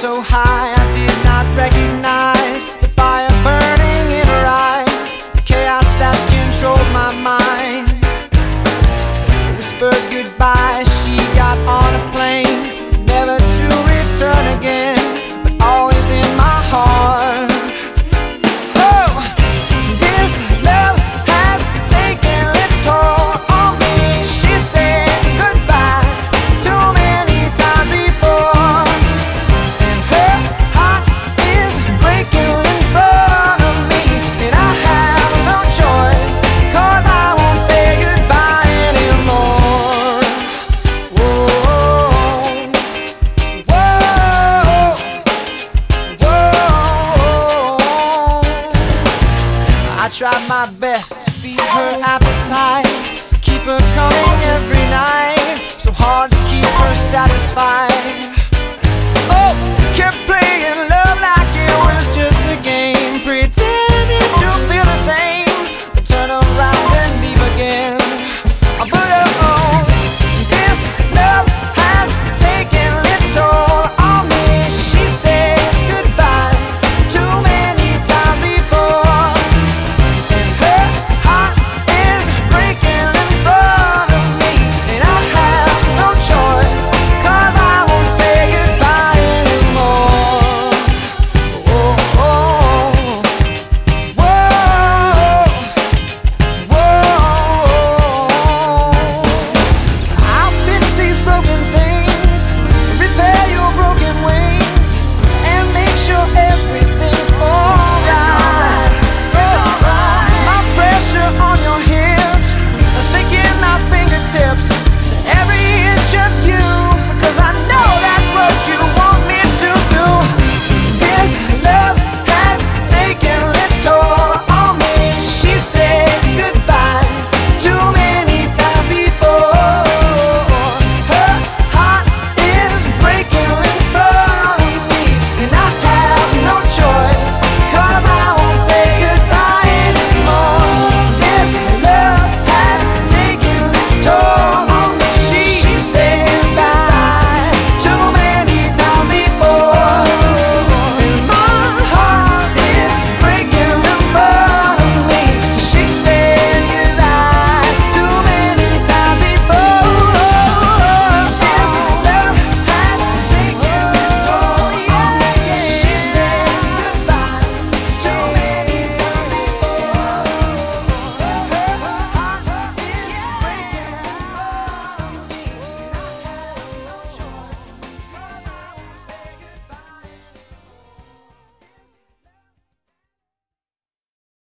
so high. I try my best to feed her appetite, keep her coming every night.